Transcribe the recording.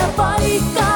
da body go.